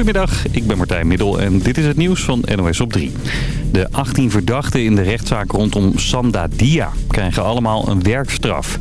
Goedemiddag, ik ben Martijn Middel en dit is het nieuws van NOS op 3. De 18 verdachten in de rechtszaak rondom Sanda Dia krijgen allemaal een werkstraf.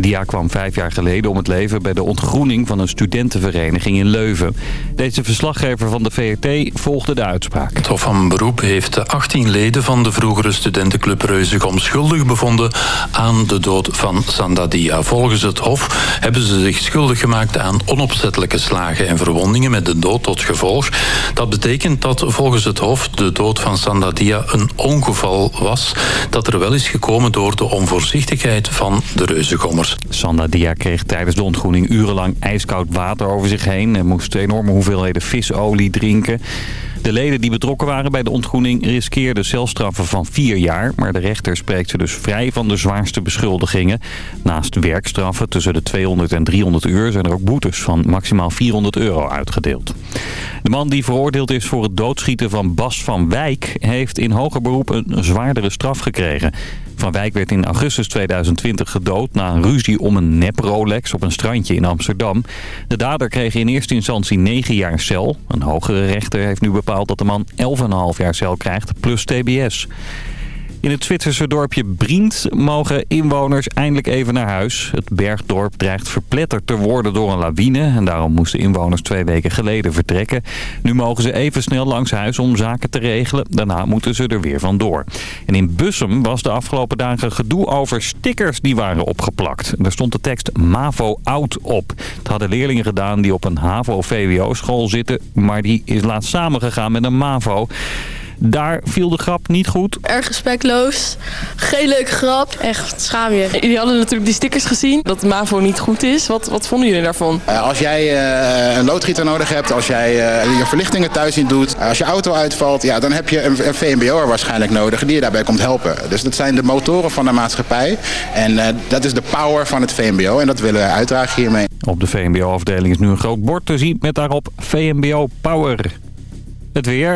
Dia kwam vijf jaar geleden om het leven bij de ontgroening van een studentenvereniging in Leuven. Deze verslaggever van de VRT volgde de uitspraak. Het Hof van Beroep heeft de 18 leden van de vroegere studentenclub Reuzegom schuldig bevonden aan de dood van Sanda Dia. Volgens het Hof hebben ze zich schuldig gemaakt aan onopzettelijke slagen en verwondingen met de dood tot gevolg. Dat betekent dat volgens het Hof de dood van Sanda Dia een ongeval was dat er wel is gekomen door de onvoorzichtigheid van de Reuzegommers. Sanda Dia kreeg tijdens de ontgroening urenlang ijskoud water over zich heen... en moest enorme hoeveelheden visolie drinken. De leden die betrokken waren bij de ontgroening riskeerden celstraffen van vier jaar. Maar de rechter spreekt ze dus vrij van de zwaarste beschuldigingen. Naast werkstraffen tussen de 200 en 300 uur zijn er ook boetes van maximaal 400 euro uitgedeeld. De man die veroordeeld is voor het doodschieten van Bas van Wijk... heeft in hoger beroep een zwaardere straf gekregen. Van Wijk werd in augustus 2020 gedood na een ruzie om een nep-Rolex op een strandje in Amsterdam. De dader kreeg in eerste instantie 9 jaar cel. Een hogere rechter heeft nu bepaald dat de man 11,5 jaar cel krijgt plus tbs. In het Zwitserse dorpje Brient mogen inwoners eindelijk even naar huis. Het bergdorp dreigt verpletterd te worden door een lawine... en daarom moesten inwoners twee weken geleden vertrekken. Nu mogen ze even snel langs huis om zaken te regelen. Daarna moeten ze er weer vandoor. En in Bussum was de afgelopen dagen gedoe over stickers die waren opgeplakt. Er stond de tekst MAVO oud op. Het hadden leerlingen gedaan die op een HAVO-VWO-school zitten... maar die is laatst samengegaan met een MAVO... Daar viel de grap niet goed. Erg respectloos. Geen leuke grap. Echt schaam je. Jullie hadden natuurlijk die stickers gezien. Dat MAVO niet goed is. Wat, wat vonden jullie daarvan? Uh, als jij uh, een loodgieter nodig hebt, als jij uh, je verlichtingen thuis niet doet, als je auto uitvalt, ja, dan heb je een, een VMBO'er waarschijnlijk nodig die je daarbij komt helpen. Dus dat zijn de motoren van de maatschappij. En dat is de power van het VMBO en dat willen we uitdragen hiermee. Op de VMBO-afdeling is nu een groot bord te zien met daarop VMBO Power. Het weer.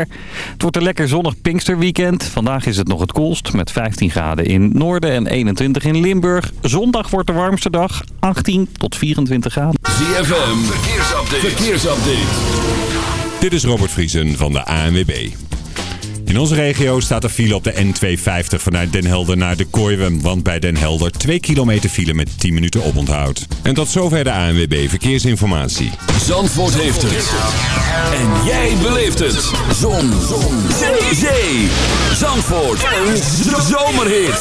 Het wordt een lekker zonnig Pinksterweekend. Vandaag is het nog het koelst met 15 graden in Noorden en 21 in Limburg. Zondag wordt de warmste dag, 18 tot 24 graden. ZFM, verkeersupdate. verkeersupdate. Dit is Robert Vriesen van de ANWB. In onze regio staat er file op de N250 vanuit Den Helder naar de Kooiwen. Want bij Den Helder 2 kilometer file met 10 minuten oponthoud. En tot zover de ANWB Verkeersinformatie. Zandvoort heeft het. En jij beleeft het. Zon. Zon. Zee. Zee. Zandvoort. Een zomerhit.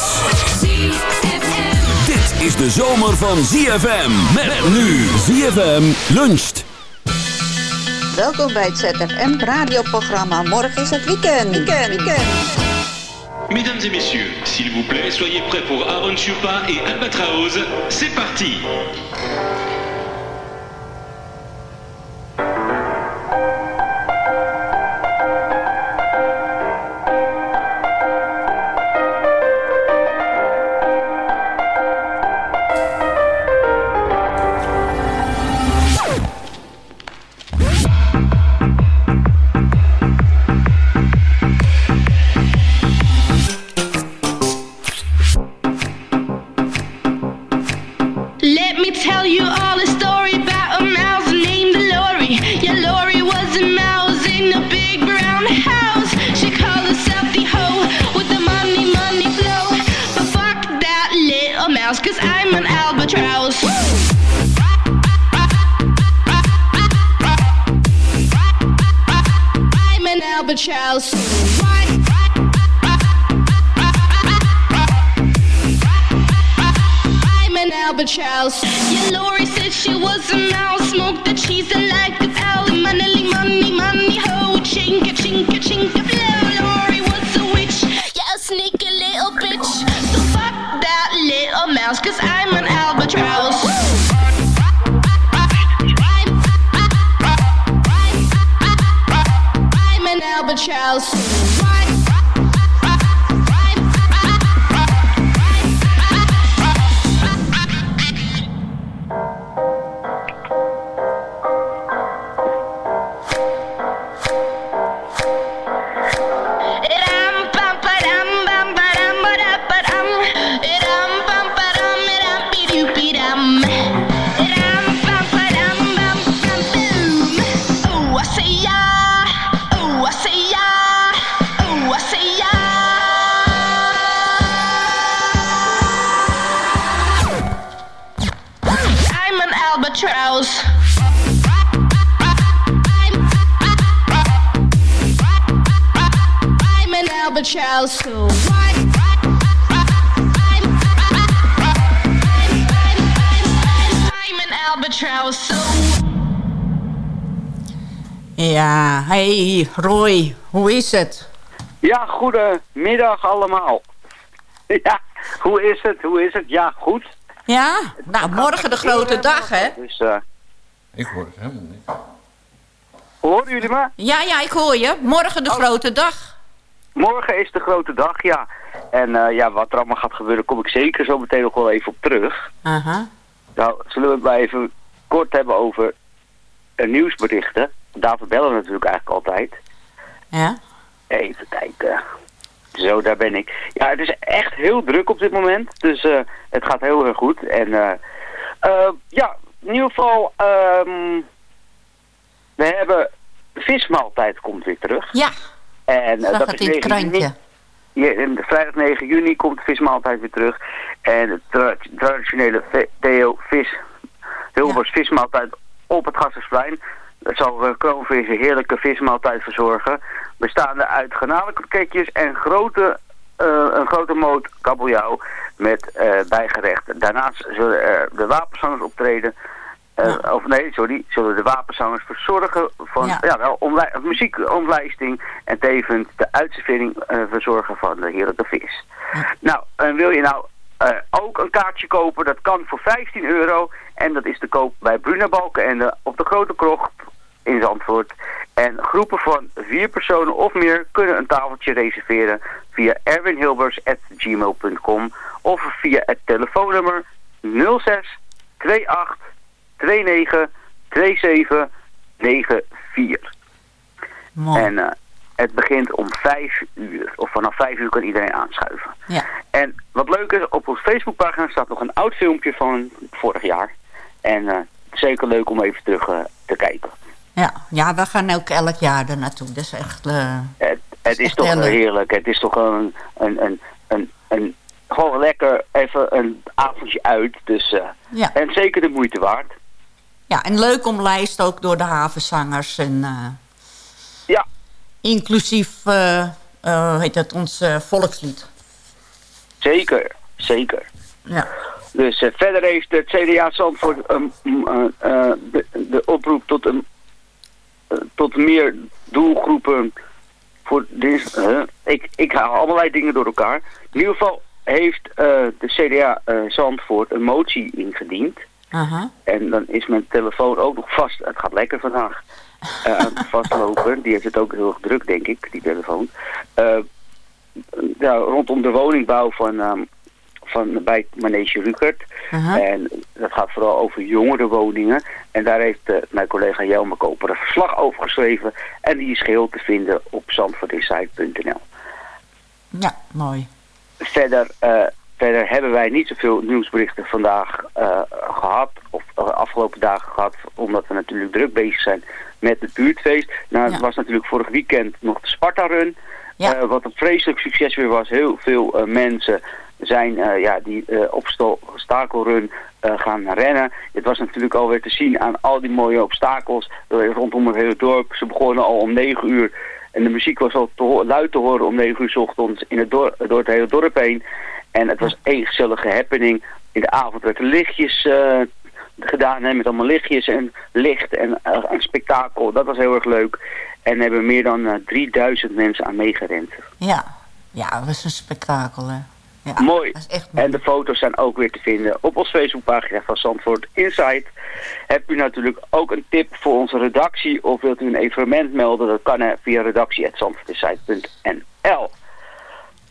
Dit is de zomer van ZFM. Met nu ZFM luncht. Welkom bij het ZFM radioprogramma. Morgen is het weekend. Weekend, weekend. Mesdames et messieurs, s'il vous plaît, soyez prêts pour Aaron Chupa et Albatraoz. C'est parti cause I'm an albatross. I'm an albatross. I'm an albatross. Yeah, Lori said she was a mouse, smoked the cheese and liked. shall soon. Ja, hey Roy, hoe is het? Ja, goedemiddag allemaal. Ja, hoe is het? Hoe is het? Ja, goed. Ja? Nou, morgen de grote dag, hè? Dus, eh Ik hoor het helemaal niet. horen jullie me? Ja, ja, ik hoor je. Morgen de grote dag. Morgen is de grote dag, ja. En eh, ja, wat er allemaal gaat gebeuren, kom ik zeker zo meteen nog wel even op terug. Aha. Nou, zullen we het maar even kort hebben over eh, nieuwsberichten. Daarvoor bellen we natuurlijk eigenlijk altijd. Ja? Even kijken. Zo, daar ben ik. Ja, het is echt heel druk op dit moment. Dus eh, het gaat heel erg goed. En ja, in ieder geval, ehm, we hebben vismaaltijd komt weer terug. Ja, En eh, dat is in het 9 juni. krantje. Ja, en vrijdag 9 juni komt de vismaaltijd weer terug. En de tra- traditionele Theo vis, Hilbers vismaaltijd op het Gassersplein. Dat zal uh, Kroonvis een heerlijke vismaaltijd verzorgen. Bestaande uit garnalenkroketjes en grote, eh, een grote moot kabeljauw met eh, bijgerecht. Daarnaast zullen er de wapenzangers optreden. Eh, Of nee, sorry, zullen de wapenzangers verzorgen van Ja. ja. wel, omlij- muziekomlijsting en tevens de uitservering eh, verzorgen van de heerlijke vis. Nou, en wil je nou eh, ook een kaartje kopen, dat kan voor 15 euro. En dat is te koop bij Bruna Balkenende op de Grote Krocht in Zandvoort. En groepen van vier personen of meer kunnen een tafeltje reserveren via erwinhilbers.gmail.com of via het telefoonnummer 06 28 29 27 94. Mooi. En eh, het begint om 5 uur. Of vanaf 5 uur kan iedereen aanschuiven. Ja. En wat leuk is, op onze Facebookpagina staat nog een oud filmpje van vorig jaar. En eh, zeker leuk om even terug eh, te kijken. Ja. ja, we gaan ook elk jaar er naartoe. Dat is echt... Het, het is toch heel leuk. heerlijk. Het is toch een, een, een, een, een, gewoon lekker even een avondje uit. Dus, Ja. En zeker de moeite waard. Ja, en leuk omlijst ook door de havenzangers. En, eh, Ja. Inclusief, hoe heet dat, ons volkslied. Zeker, zeker. Ja. Dus verder heeft het CDA Zandvoort um, de, de oproep tot, een, tot meer doelgroepen voor dit. ik, ik haal allerlei dingen door elkaar. In ieder geval heeft de CDA Zandvoort een motie ingediend. En dan is mijn telefoon ook nog vast. Het gaat lekker vandaag. het vastlopen. Die heeft het ook heel erg druk, denk ik, die telefoon. Eh, ja, rondom de woningbouw van, ehm, van bij Manege Rukert. En dat gaat vooral over jongere woningen. En daar heeft eh, mijn collega Jelme Koper een verslag over geschreven. En die is geheel te vinden op zandvoortinsight.nl. Ja, mooi. Verder, verder hebben wij niet zoveel nieuwsberichten vandaag eh, gehad, of uh, afgelopen dagen gehad, omdat we natuurlijk druk bezig zijn met het buurtfeest. Nou, het was natuurlijk vorig weekend nog de Sparta-run, Ja. eh, wat een vreselijk succes weer was. Heel veel mensen zijn ja, die obstakelrun gaan rennen. Het was natuurlijk alweer te zien aan al die mooie obstakels rondom het hele dorp. Ze begonnen al om 9 uur en de muziek was al te luid te horen om 9 uur 's ochtends in het door, door het hele dorp heen. En het was één gezellige happening. In de avond werd er lichtjes eh, gedaan hè, met allemaal lichtjes en licht en eh, een spektakel. Dat was heel erg leuk. En hebben meer dan eh, 3000 mensen aan meegerend. Ja. Ja, dat was een spektakel, hè. Ja, Mooi. Mooi. En de foto's zijn ook weer te vinden op onze Facebookpagina van Zandvoort Insight. Hebt u natuurlijk ook een tip voor onze redactie of wilt u een evenement melden? Dat kan via redactie.zandvoortinsight.nl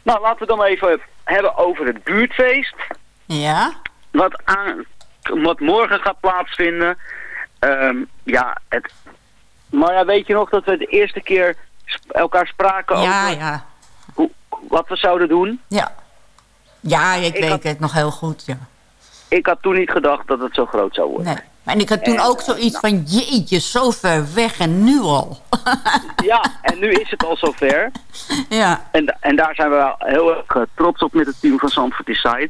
Nou, laten we dan even hebben over het buurtfeest. Ja? Wat, aan, wat morgen gaat plaatsvinden. Ehm, ja, het... Maar ja, weet je nog dat we de eerste keer sp- elkaar spraken Ja, over ja. hoe, wat we zouden doen? Ja. Ja, ik, Ik weet had- het nog heel goed, ja. Ik had toen niet gedacht dat het zo groot zou worden. Nee. En ik had toen En, ook zoiets van, jeetje, zo ver weg en nu al. Ja, en nu is het al zover. ja. En, en daar zijn we wel heel erg eh, trots op met het team van Zandvoort Inside.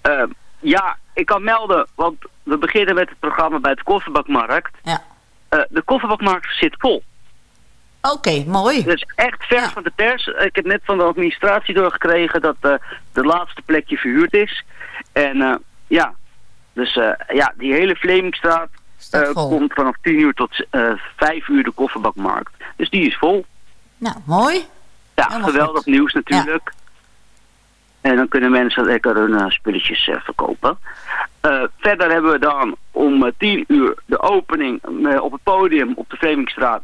Ehm, ja, ik kan melden, want we beginnen met het programma bij de Kofferbakmarkt. Ja. Eh, de Kofferbakmarkt zit vol. Oké, mooi. Dus echt vers van de pers. Ik heb net van de administratie doorgekregen dat uh, de laatste plekje verhuurd is. En uh, ja, dus uh, ja, die hele Vlemingstraat komt vanaf 10 uur tot 5 uur de kofferbakmarkt. Dus die is vol. Nou, mooi. Ja, Helemaal geweldig goed. nieuws natuurlijk. Ja. En dan kunnen mensen lekker hun spulletjes verkopen. verder hebben we dan om 10 uur de opening op het podium op de Vlemingstraat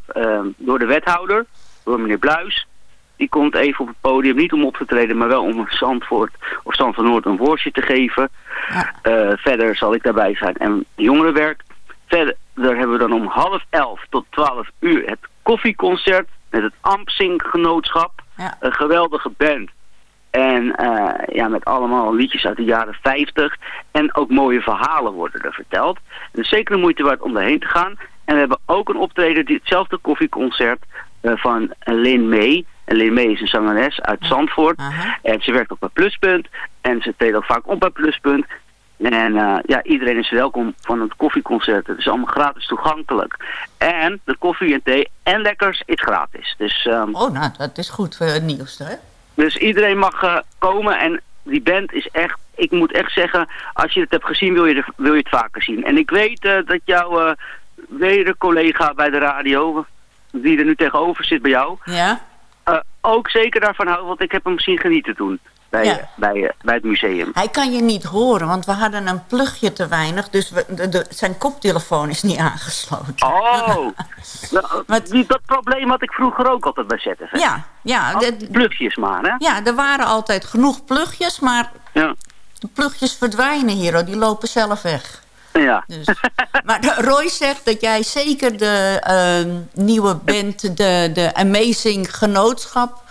door de wethouder, door meneer Bluis. Die komt even op het podium, niet om op te treden, maar wel om Zandvoort of Zandvoort Noord een woordje te geven. Ja. Uh, verder zal ik daarbij zijn en jongerenwerk. Verder hebben we dan om half elf tot twaalf uur het koffieconcert met het Ampsing Genootschap. Ja. Een geweldige band. En uh, ja, met allemaal liedjes uit de jaren 50. En ook mooie verhalen worden er verteld. En is zeker de moeite waard om daarheen te gaan. En we hebben ook een optreden, die, hetzelfde koffieconcert uh, van Lin May. En Lin May is een zangeres uit Zandvoort. En ze werkt ook bij Pluspunt. En ze treedt ook vaak op bij Pluspunt. En uh, ja, iedereen is welkom van het koffieconcert. Het is allemaal gratis toegankelijk. En de koffie en thee en lekkers is gratis. Dus, um, oh, nou, dat is goed voor het nieuws, hè? Dus iedereen mag uh, komen en die band is echt... Ik moet echt zeggen, als je het hebt gezien, wil je, er, wil je het vaker zien. En ik weet uh, dat jouw weder-collega bij de radio, die er nu tegenover zit bij jou... Ja? Ook zeker daarvan houden, want ik heb hem misschien genieten toen. Bij, Ja. bij, bij het museum. Hij kan je niet horen, want we hadden een plugje te weinig. Dus we, de, de- zijn koptelefoon is niet aangesloten. Oh, nou, die, dat probleem had ik vroeger ook altijd bij ZFM. Ja, ja, Al- de- Plugjes maar, hè? ja, er waren altijd genoeg plugjes, maar Ja. de plugjes verdwijnen hier. Die lopen zelf weg. Ja. Dus. Maar de- Roy zegt dat jij zeker de ehm, nieuwe band, de, de Amazing Genootschap,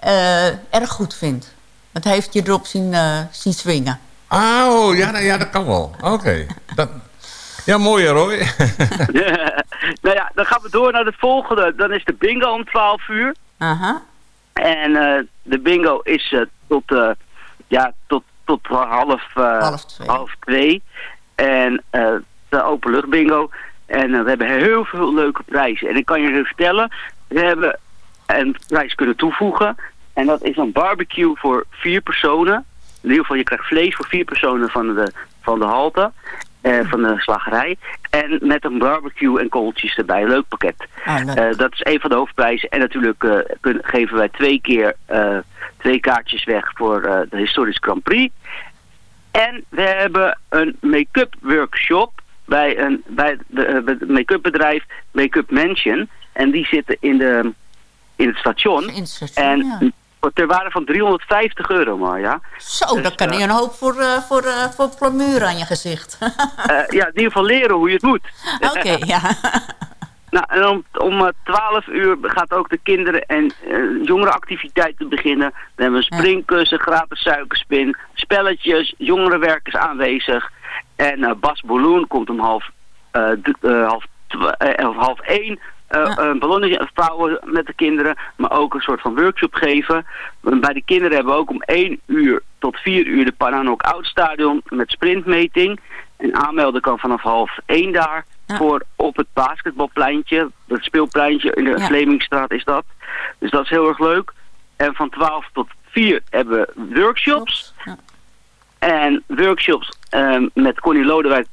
eh, erg goed vindt. Dat heeft je erop zien, eh, zien swingen. Oh, ja, nou ja, dat kan wel. Oké. Dat- Ja, mooi hè, Roy. nou ja, dan gaan we door naar het volgende. Dan is de bingo om 12 uur. Aha. En eh, de bingo is tot, eh, ja, tot, tot half, eh, Half twee. half twee. En eh, de openlucht bingo. En eh, we hebben heel veel leuke prijzen. En ik kan je vertellen, we hebben een prijs kunnen toevoegen. En dat is een barbecue voor vier personen. In ieder geval, je krijgt vlees voor vier personen van de, van de halte. eh, van de slagerij. En met een barbecue en kooltjes erbij. Leuk pakket. Ah, leuk. Dat is een van de hoofdprijzen. En natuurlijk geven wij twee keer twee kaartjes weg voor de Historisch Grand Prix. En we hebben een make-up workshop bij, een, bij de, eh, het make-up bedrijf Make-up Mansion. En die zitten in, de, in het station. In het station, en ja. ter waarde van 350 euro maar, ja. Zo, dan kan je een hoop voor, eh voor, eh voor plamuur aan je gezicht. Eh, ja, in ieder geval leren hoe je het moet. Oké, ja. Nou, en om, om eh, 12 uur gaat ook de kinderen- en eh jongerenactiviteiten beginnen. Dan hebben we een springkussen, gratis suikerspin, spelletjes, jongerenwerkers aanwezig. En eh, Bas Boloen komt om half, eh, eh, half, eh, half één eh, een ballonnetje vouwen met de kinderen, maar ook een soort van workshop geven. Bij de kinderen hebben we ook om 1 uur tot 4 uur de Pananok Oud Stadion met sprintmeting. En aanmelden kan vanaf half 1 daar voor op het basketbalpleintje, het speelpleintje in de Ja. Vlemingstraat is dat. Dus dat is heel erg leuk. En van 12 tot 4 hebben we workshops. En workshops ehm, met Connie Lodewijk,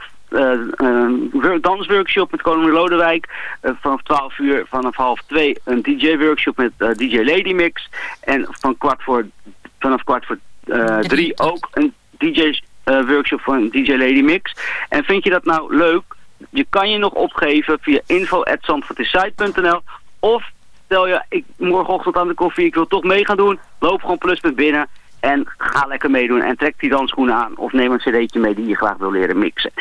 wor- dansworkshop met Connie Lodewijk. eh, vanaf 12 uur, vanaf half 2 een DJ-workshop met eh, DJ Lady Mix. En van kwart voor, vanaf kwart voor eh, drie ook een DJ-workshop van DJ Lady Mix. En vind je dat nou leuk? Je kan je nog opgeven via info.zandvoortisite.nl of stel je, ik morgenochtend aan de koffie, ik wil toch mee gaan doen. Loop gewoon pluspunt binnen en ga lekker meedoen. En trek die dansschoenen aan of neem een cd'tje mee die je graag wil leren mixen.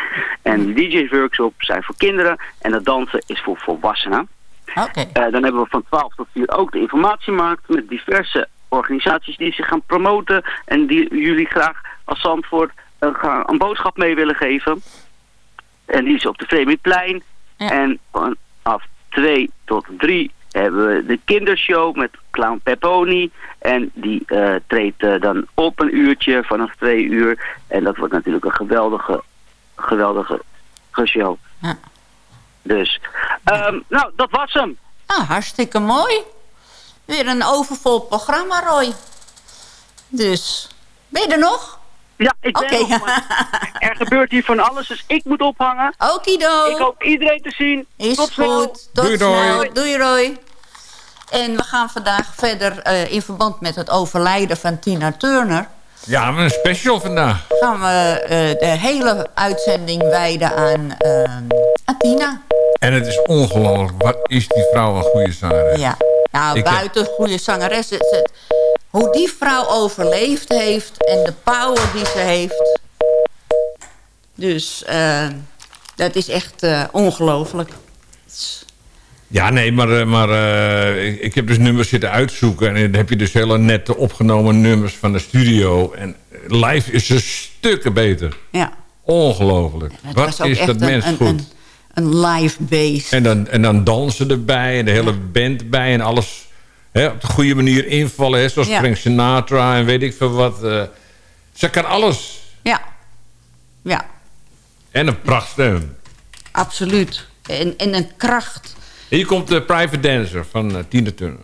En die DJ-workshops zijn voor kinderen en het dansen is voor volwassenen. Oké. Eh, dan hebben we van 12 tot 4 ook de informatiemarkt met diverse organisaties die zich gaan promoten en die jullie graag als Zandvoort eh, een boodschap mee willen geven. En die is op de Vreemdplein. En vanaf 2 tot 3 hebben we de kindershow met Clown Pepponi. En die eh, treedt eh, dan op een uurtje vanaf 2 uur. En dat wordt natuurlijk een geweldige, geweldige show. Ja. Dus, ehm, nou, dat was hem. Nou, hartstikke mooi. Weer een overvol programma, Roy. Dus, ben je er nog? Ja, ik ben er nog, maar Er gebeurt hier van alles, dus ik moet ophangen. Okido. Ik hoop iedereen te zien. Is Tot snel. goed. Tot Doei, snel. Roy. Doei, Roy. En we gaan vandaag verder eh, in verband met het overlijden van Tina Turner... Ja, maar een special vandaag. gaan we eh, de hele uitzending wijden aan, eh, aan Tina. En het is ongelooflijk. Wat is die vrouw een goede zangeres. Ja. Nou, Ik heb- buiten goede zangeres. het- hoe die vrouw overleefd heeft en de power die ze heeft. Dus eh, dat is echt eh, ongelooflijk. Ja, nee, maar, eh, maar ik, ik heb dus nummers zitten uitzoeken. En dan heb je dus hele nette opgenomen nummers van de studio. En live is ze stukken beter. Ja. Ongelooflijk. Wat is dat een- mens een, goed. Een, een live bass. En dan, en dan dansen erbij en de hele band bij en alles hè, op de goede manier invallen. Hè, zoals Ja. Frank Sinatra en weet ik veel wat. eh. ze kan alles. Ja. Ja, En een prachtstem. absoluut. En, en een kracht. Hier komt de Private Dancer van eh, Tina Turner.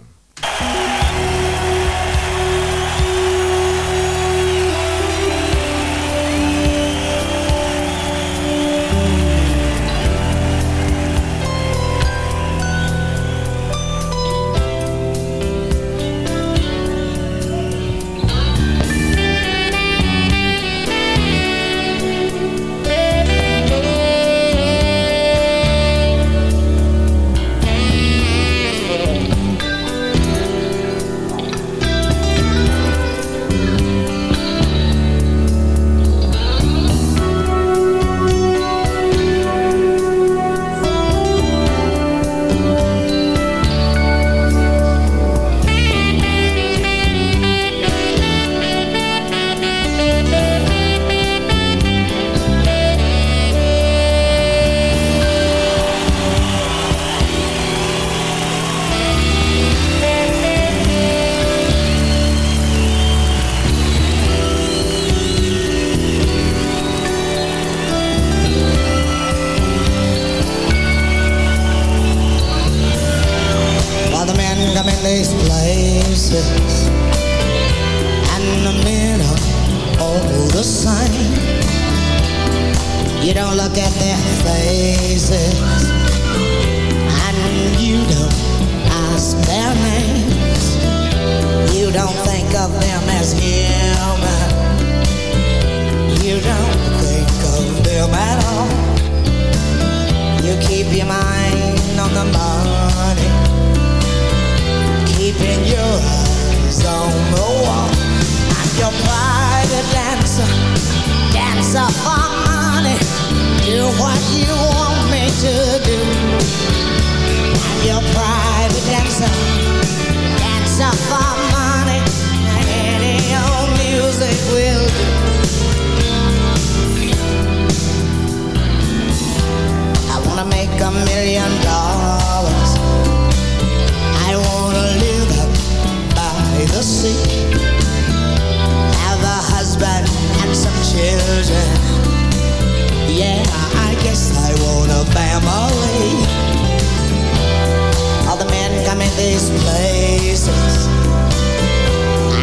These places.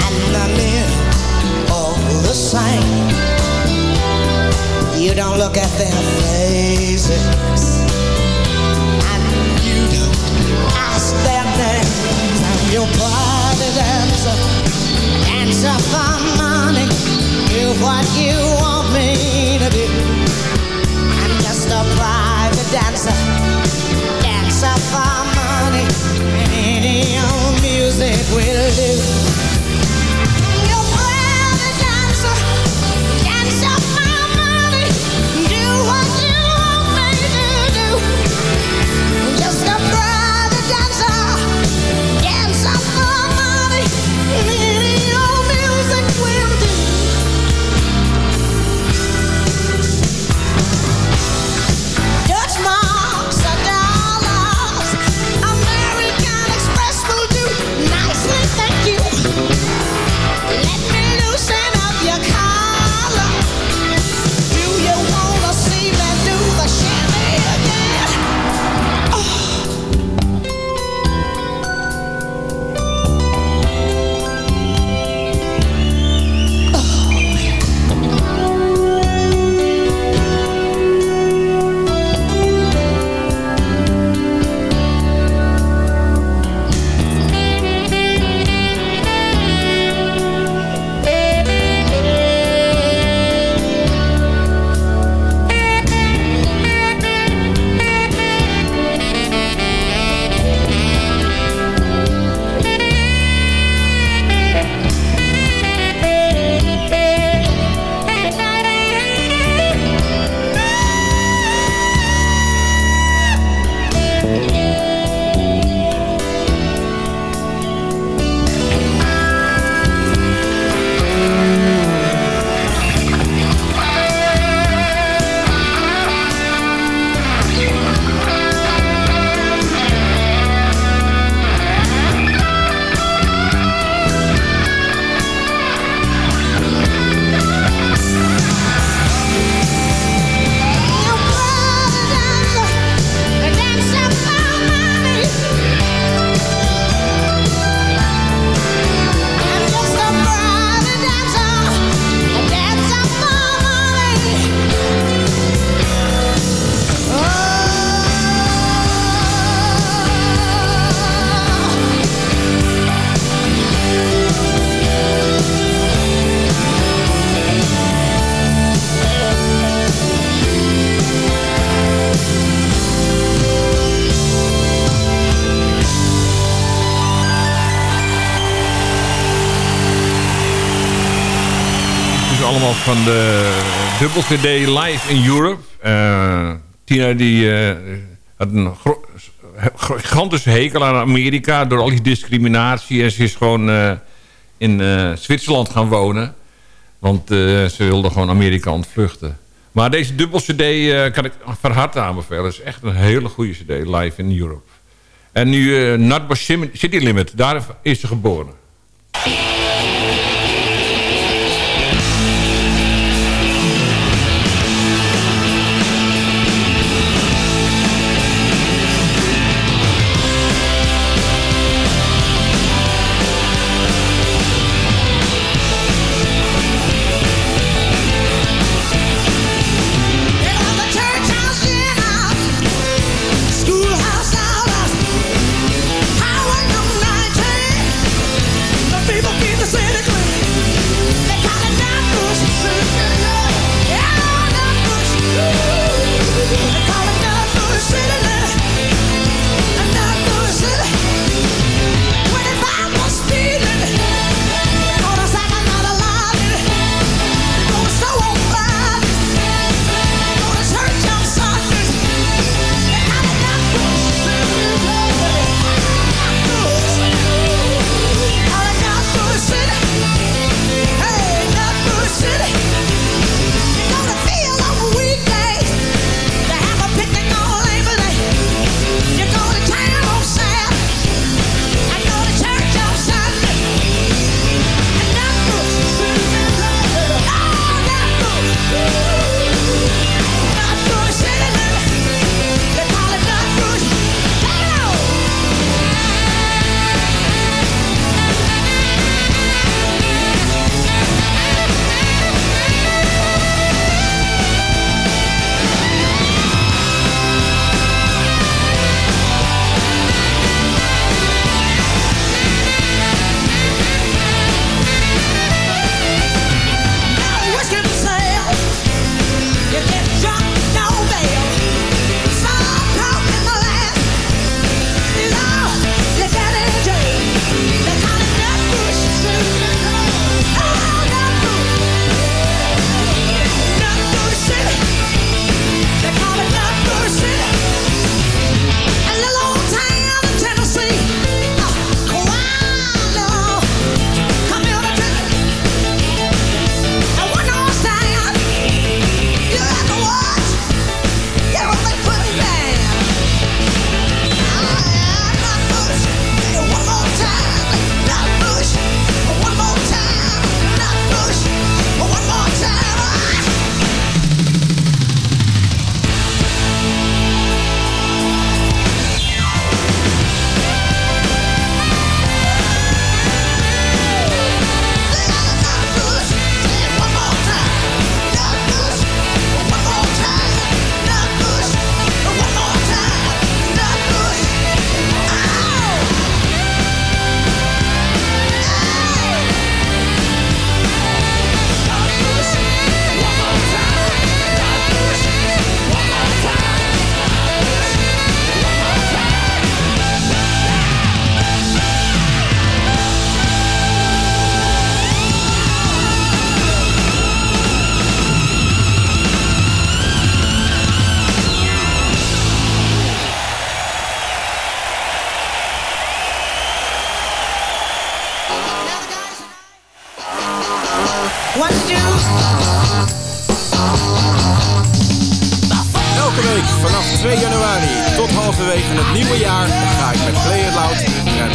And all the same. You don't look at their faces. And you don't ask their names. Dancer, dancer for money. Do what you want me to do. I'm just a private dancer, dancer for. Old music will do. Van de dubbel CD Live in Europe. Eh, Tina die eh, had een gigantische hekel aan Amerika... door al die discriminatie. En ze is gewoon eh, in Zwitserland gaan wonen. Want ze wilde gewoon Amerika ontvluchten. Maar deze dubbel CD kan ik van harte aanbevelen. Het is echt een hele goede CD, live in Europe. En nu uh, City Limit, daar is ze geboren.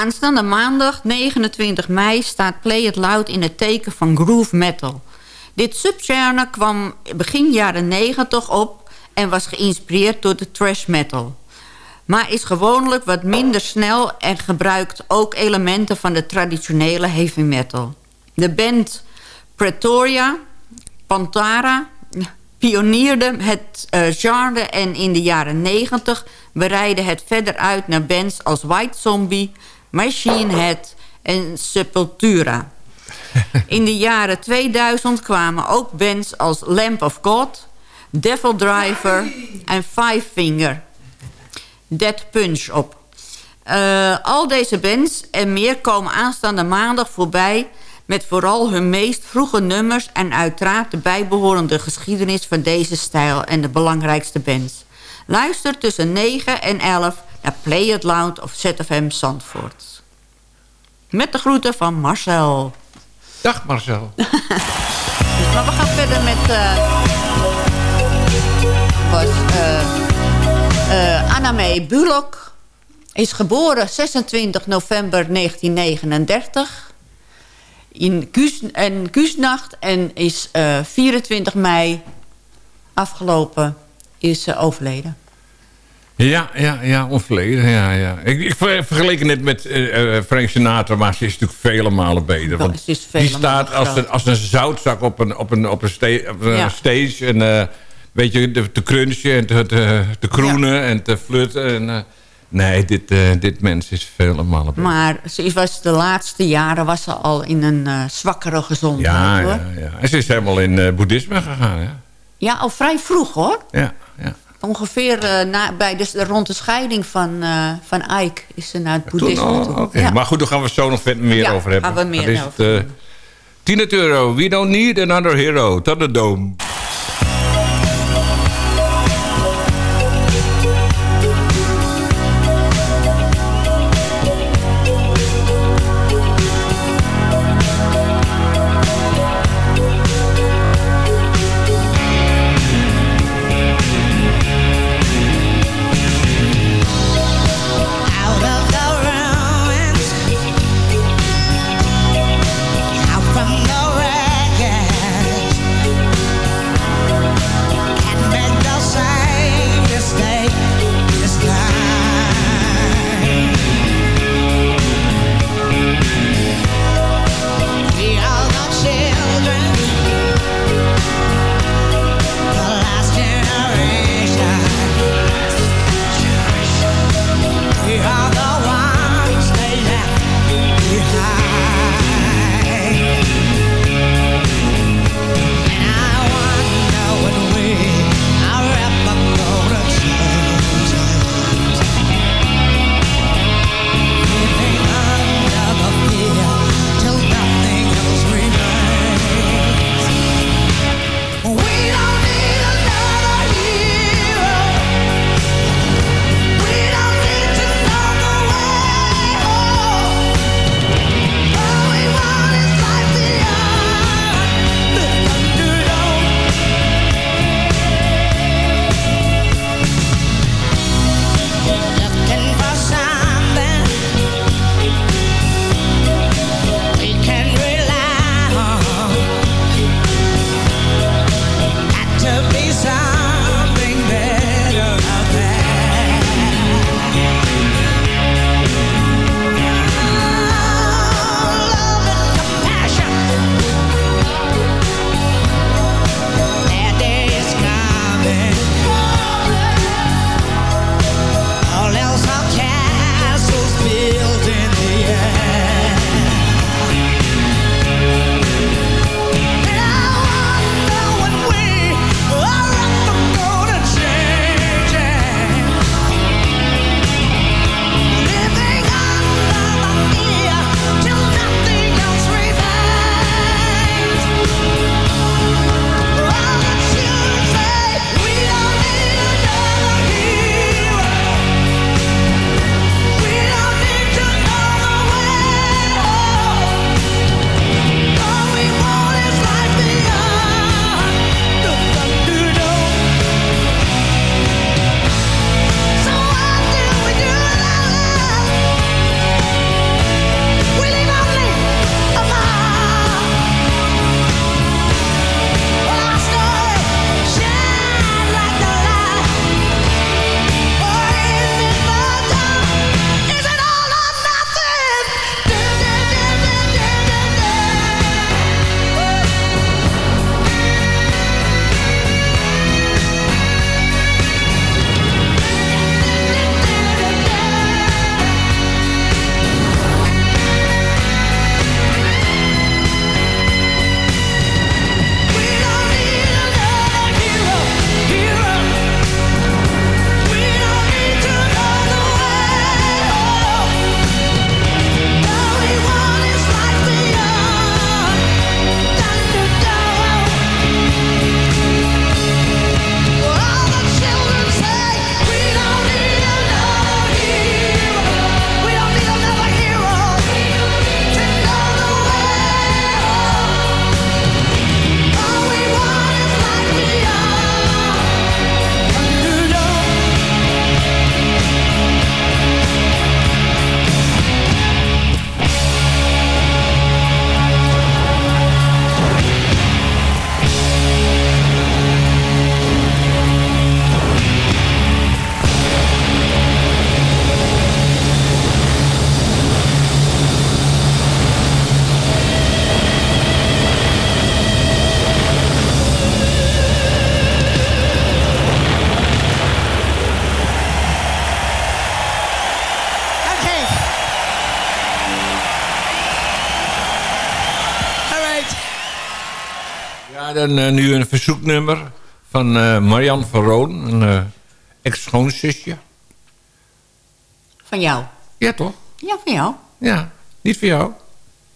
Aanstaande maandag 29 mei staat Play It Loud in het teken van groove metal. Dit subgenre kwam begin jaren 90 op en was geïnspireerd door de thrash metal. Maar is gewoonlijk wat minder snel en gebruikt ook elementen van de traditionele heavy metal. De band Pretoria, Pantara, pionierde het uh, genre en in de jaren 90 breidde het verder uit naar bands als White Zombie, Machine Head en Sepultura. In de jaren 2000 kwamen ook bands als Lamp of God, Devil Driver en Five Finger, Dead Punch op. Uh, al deze bands en meer komen aanstaande maandag voorbij met vooral hun meest vroege nummers... en uiteraard de bijbehorende geschiedenis van deze stijl... en de belangrijkste bands. Luister tussen 9 en 11 naar Play It Loud of ZFM Zandvoort. Met de groeten van Marcel. Dag Marcel. maar we gaan verder met... Uh, was, uh, uh, Anna Bullock is geboren 26 november 1939 in Kus, en Kusnacht en is uh, 24 mei afgelopen is uh, overleden. Ja, ja, ja, overleden. Ja, ja. Ik, ik vergeleek net met uh, Frank Sinatra, maar ze is natuurlijk vele malen beter. Want vele die staat als een, als een zoutzak op een, op een, op een, sta op een ja. stage. En uh, weet je, te, te crunchen en te, te, te kroenen ja. en te flirten. En, Nee, dit, dit mens is vele malen beter. Maar ze was de laatste jaren was ze al in een zwakkere gezondheid. Ja, hoor. ja, ja. En ze is helemaal in boeddhisme gegaan. Hè? Ja, al vrij vroeg hoor. Ja, ja. Ongeveer na, bij de, rond de scheiding van, van Ike is ze naar het boeddhisme oh, toe. Okay. Ja. Maar goed, daar gaan we zo nog meer ja, over hebben. gaan we meer over het, We Don't Need Another Hero. Thunderdome. Ja, dan eh, nu een verzoeknummer van eh Marian van Roon, een eh, ex-schoonzusje. Van jou? Ja, toch? Ja, van jou. Ja, niet voor jou.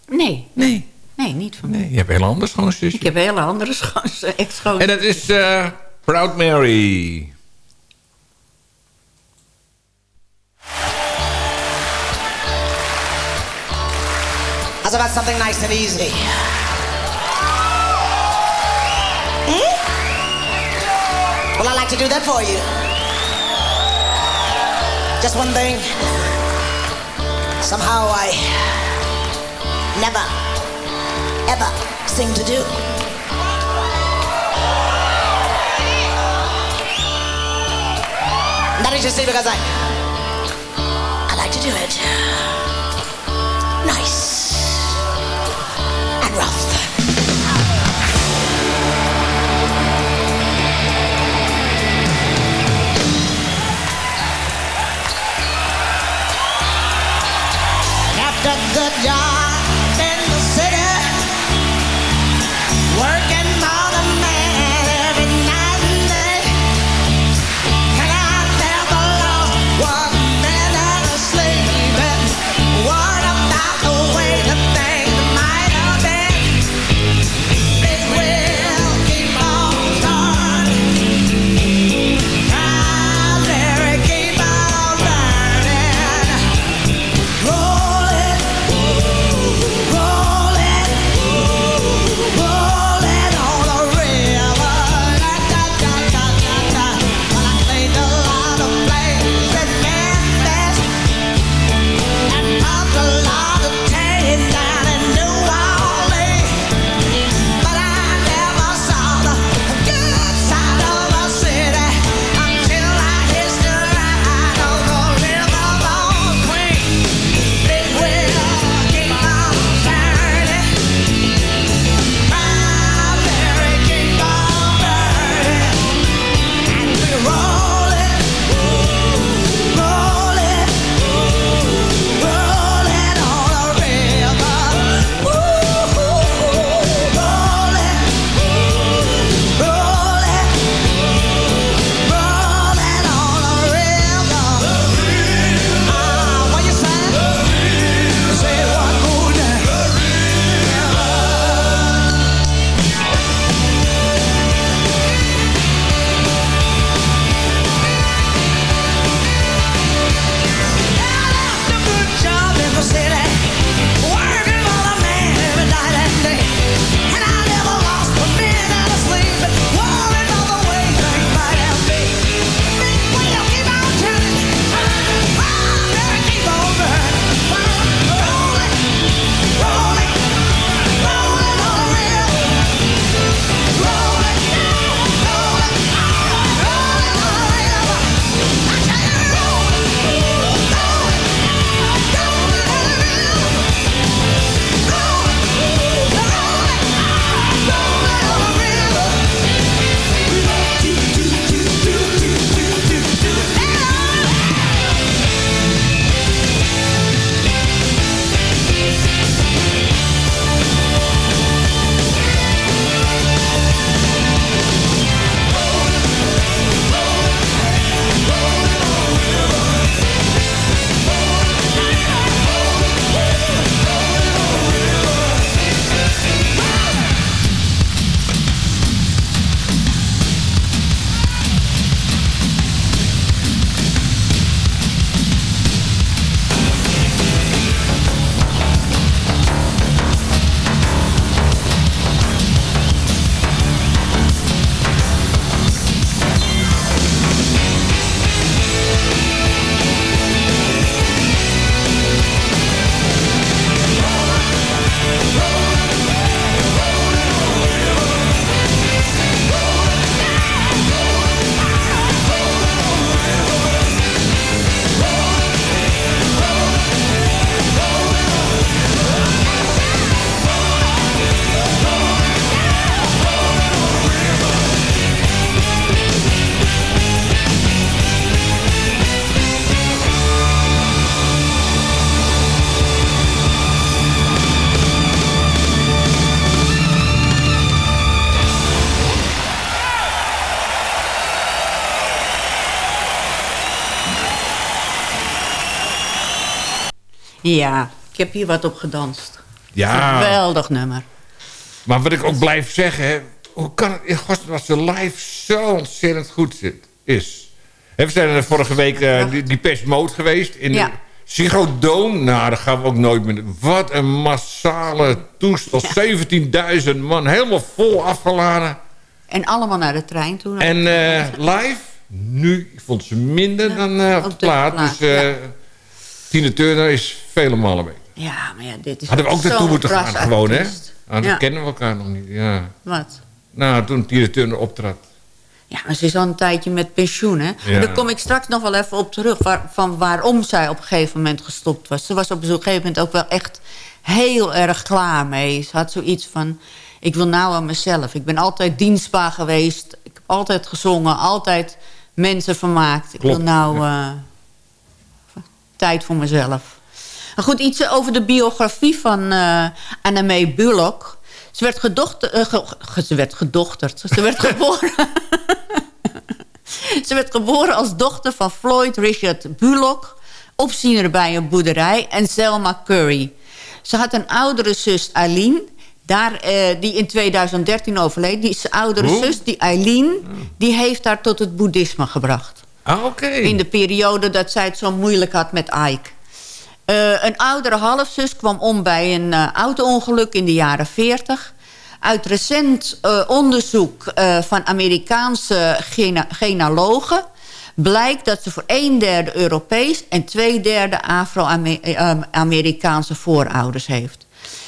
Nee. Nee. Nee, niet van mij. Nee, je hebt een heel ander schoonzusje. Ik heb een hele andere schoon- ex-schoon. En dat is eh, Proud Mary. How's about something nice and easy? Well, I'd like to do that for you. Just one thing. Somehow I never, ever seem to do. That is just see because I, I like to do it got that job. Ja, ik heb hier wat op gedanst. Ja. Geweldig nummer. Maar wat ik ook blijf zeggen... Hè, hoe kan het godsnaam als de live zo ontzettend goed zit, is? We zijn er vorige week eh, die, die geweest. In Ja. de Dome. Nou, daar gaan we ook nooit meer... Wat een massale toestel. 17.000 man. Helemaal vol afgeladen. En allemaal naar de trein toe. En eh, live, nu ik vond ze minder dan eh, op de plaat. Dus. Tina Turner is vele malen beter. Ja, maar ja, dit is Hadden we ook naartoe moeten gaan gewoon, hè? Ah, Ja. kennen we elkaar nog niet, ja. Wat? Nou, toen Tina Turner optrad. Ja, maar ze is al een tijdje met pensioen, hè? Ja. Daar kom ik straks nog wel even op terug... Waar, van waarom zij op een gegeven moment gestopt was. Ze was op een gegeven moment ook wel echt heel erg klaar mee. Ze had zoiets van... ik wil nou aan mezelf. Ik ben altijd dienstbaar geweest. Ik heb altijd gezongen, altijd mensen vermaakt. Ik Klopt, wil nou eh, tijd voor mezelf. Maar goed, iets over de biografie van eh Annemee Bullock. Ze werd, gedochter, eh, ge- ze werd gedochterd. Ze werd geboren... Ze werd geboren als dochter van Floyd Richard Bullock... opziener bij een boerderij en Selma Curry. Ze had een oudere zus, Eileen... Daar, eh, die in 2013 overleed. Die oudere Hoe? zus, die Eileen... die heeft haar tot het boeddhisme gebracht. Ah. In de periode dat zij het zo moeilijk had met Ike. Eh, een oudere halfzus kwam om bij een eh, auto-ongeluk in de jaren 40. Uit recent eh, onderzoek van Amerikaanse genealogen... blijkt dat ze voor een derde Europees... en twee derde Afro-Amerikaanse voorouders heeft.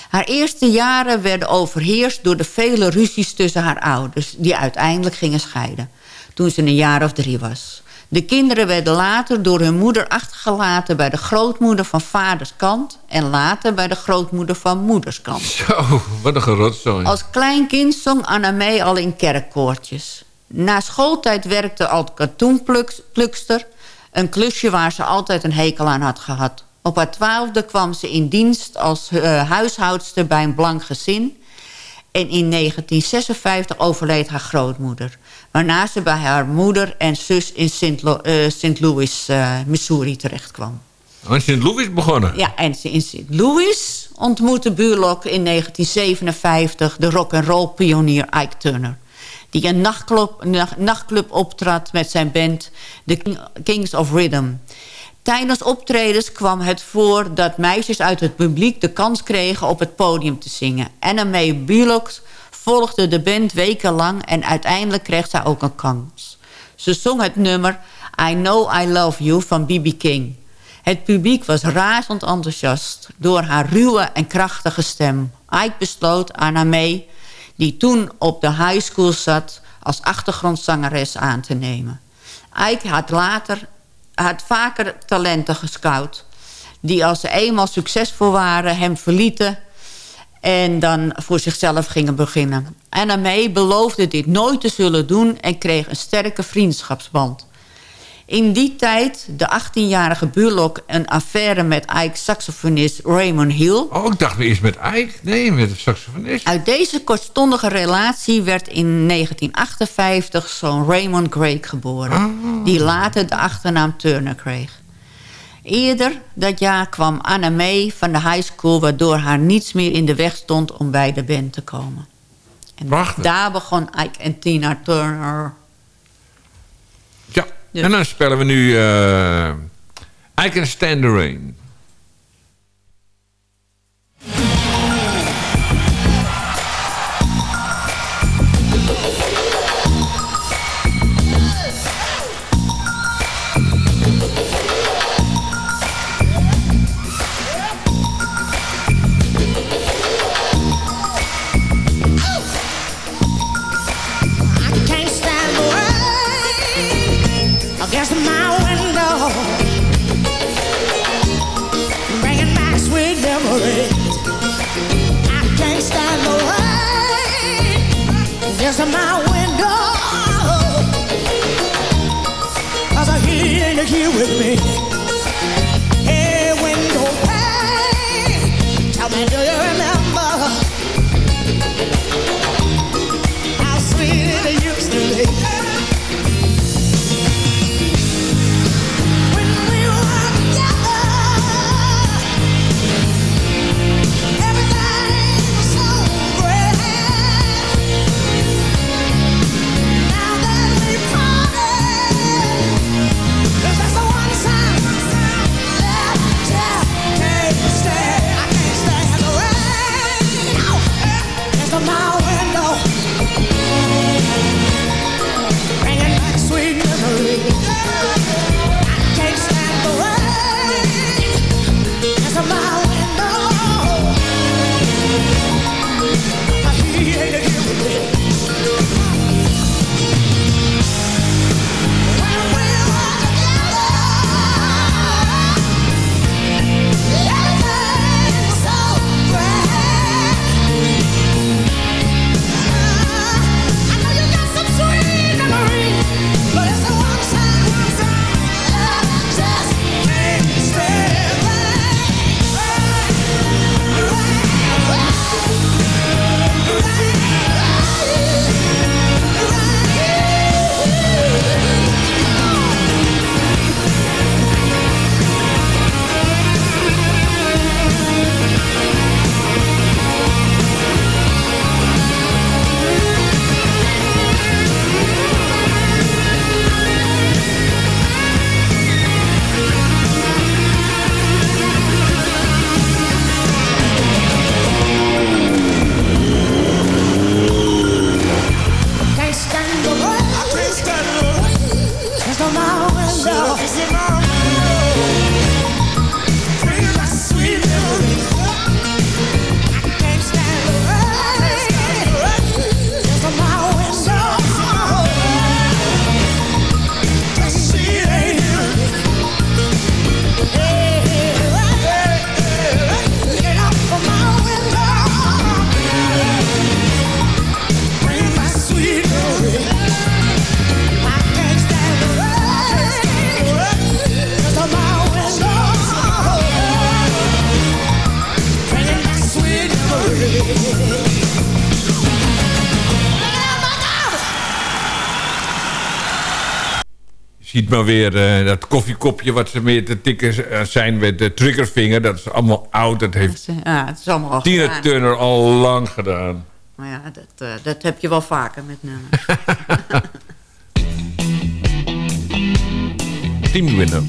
Haar eerste jaren werden overheerst door de vele ruzies tussen haar ouders... die uiteindelijk gingen scheiden, toen ze een jaar of drie was. De kinderen werden later door hun moeder achtergelaten... bij de grootmoeder van vaders kant... en later bij de grootmoeder van moeders kant. Zo, wat een gerotzooi. Als klein kind zong Anna May al in kerkkoortjes. Na schooltijd werkte als katoenplukster... een klusje waar ze altijd een hekel aan had gehad. Op haar twaalfde kwam ze in dienst als eh, huishoudster bij een blank gezin... en in 1956 overleed haar grootmoeder... waarna ze bij haar moeder en zus in St. Lo- eh, St. Louis, eh, Missouri terechtkwam. Oh, in St. Louis begonnen. Ja, en in St. Louis ontmoette Burlock in 1957 de rock'n'roll pionier Ike Turner. Die een nachtclub, nacht- nachtclub optrad met zijn band The King- Kings of Rhythm. Tijdens optredens kwam het voor dat meisjes uit het publiek de kans kregen op het podium te zingen. Anna Mae Burlock volgde de band wekenlang en uiteindelijk kreeg zij ook een kans. Ze zong het nummer I Know I Love You van B.B. King. Het publiek was razend enthousiast door haar ruwe en krachtige stem. Ike besloot Anna May, die toen op de high school zat... als achtergrondzangeres aan te nemen. Ike had later had vaker talenten gescout... die als ze eenmaal succesvol waren hem verlieten... en dan voor zichzelf gingen beginnen. Anna May beloofde dit nooit te zullen doen... en kreeg een sterke vriendschapsband... In die tijd, de 18-jarige Burlock, een affaire met Ike's saxofonist Raymond Hill. Oh, ik dacht eerst met Ike. Nee, met de saxofonist. Uit deze kortstondige relatie werd in 1958 zoon Raymond Craig geboren. Die later de achternaam Turner kreeg. Eerder dat jaar kwam Anna May van de high school... waardoor haar niets meer in de weg stond om bij de band te komen. En daar begon Ike en Tina Turner. Ja, en dan spelen we nu eh I Can Stand the Rain. weer eh, dat koffiekopje wat ze meer te tikken eh, zijn met de triggervinger. Dat is allemaal oud. Dat heeft ja, het is al Tina. Turner al lang gedaan. Maar ja, dat, eh, dat heb je wel vaker met nummers. Team winner.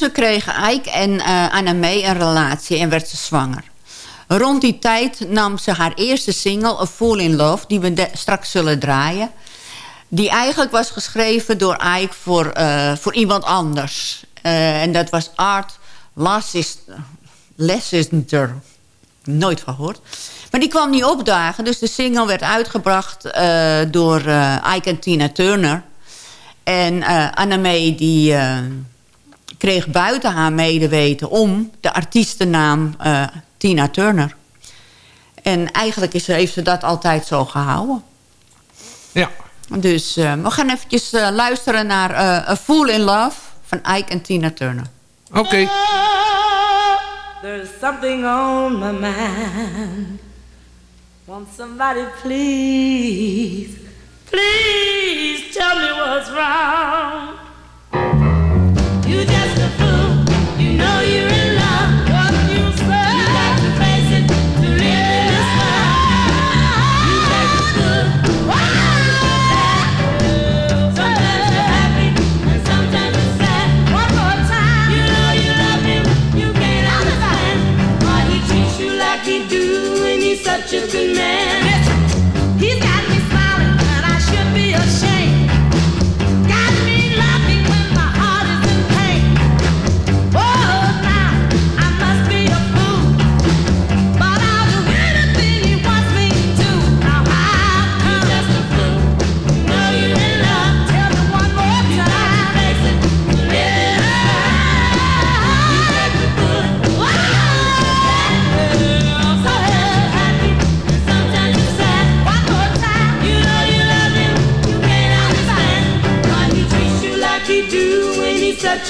ze kregen Ike en eh, uh, Annemee een relatie en werd ze zwanger. Rond die tijd nam ze haar eerste single, A Fool in Love... die we straks zullen draaien. Die eigenlijk was geschreven door Ike voor, eh, voor iemand anders. Eh, en dat was Art Lassister. Nooit gehoord. Maar die kwam niet opdagen. Dus de single werd uitgebracht door Ike en Tina Turner. En Annemee die kreeg buiten haar medeweten om de artiestennaam eh, Tina Turner. En eigenlijk is, heeft ze dat altijd zo gehouden. Ja. Dus eh, we gaan eventjes eh, luisteren naar A Fool in Love van Ike en Tina Turner. Oké. There's something on my mind. Won't somebody please, please tell me what's wrong. You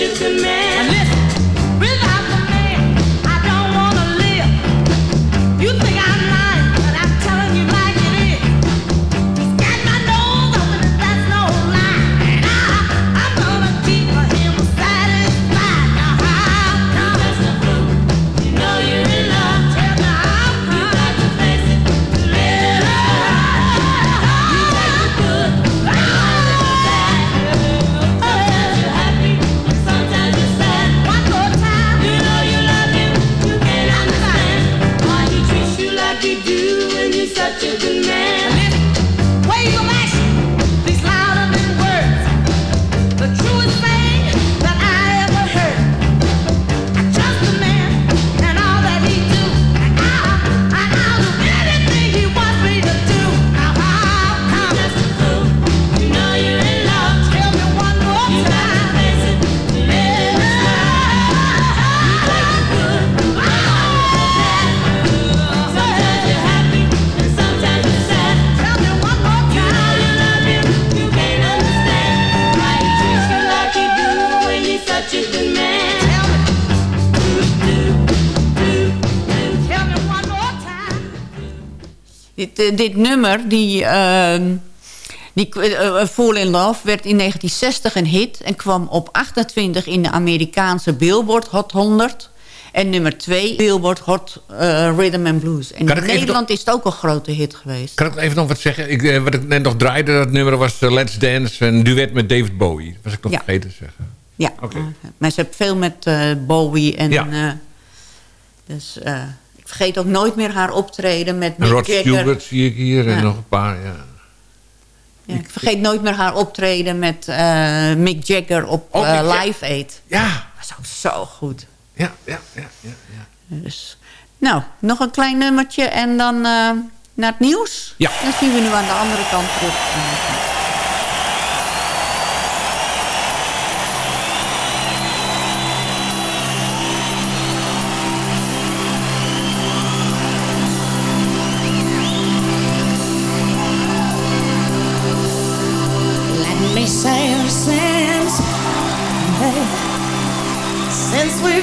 Just a man. Dit nummer, die, ehm, die eh, Fall in Love, werd in 1960 een hit... en kwam op 28 in de Amerikaanse Billboard Hot 100... En nummer 2, Billboard Hot eh, Rhythm and Blues. En in Nederland is het ook een grote hit geweest. Kan ik even nog wat zeggen? Ik, eh, wat ik net nog draaide, dat nummer was eh, Let's Dance. Een duet met David Bowie. Dat was ik nog Ja. vergeten te zeggen. Ja, maar ze heeft veel met eh, Bowie en... Ja. eh, dus eh, vergeet ook nooit meer haar optreden met Mick Rod Jagger. Stewart zie ik hier. En Ja. nog een paar, ja. Ja, ik vergeet nooit meer haar optreden met eh, Mick Jagger op Oh, eh, Mick. Live Aid. Ja. Dat is ook zo goed. Ja, ja, ja. ja, Dus, nou, nog een klein nummertje en dan eh, naar het nieuws. Ja. Dan zien we nu aan de andere kant terug.